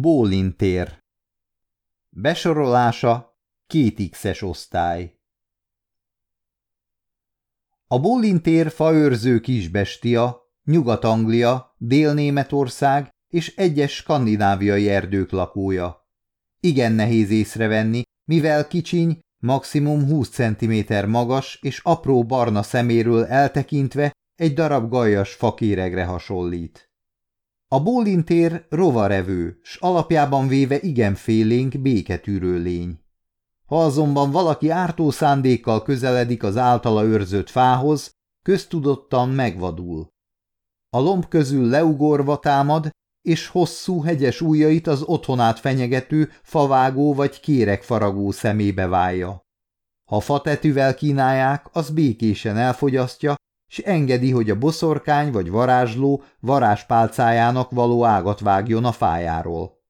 Bólintér Besorolása két X-es osztály A Bólintér faőrző kisbestia, Nyugat-Anglia, Dél-Németország és egyes skandináviai erdők lakója. Igen nehéz észrevenni, mivel kicsiny, maximum 20 cm magas és apró barna szeméről eltekintve egy darab gajas fakéregre hasonlít. A bólintér rovarevő, s alapjában véve igen félénk béketűrő lény. Ha azonban valaki ártó szándékkal közeledik az általa őrzött fához, köztudottan megvadul. A lomb közül leugorva támad, és hosszú hegyes ujjait az otthonát fenyegető, favágó vagy kéregfaragó szemébe válja. Ha fatetűvel kínálják, az békésen elfogyasztja, s engedi, hogy a boszorkány vagy varázsló varázspálcájának való ágat vágjon a fájáról.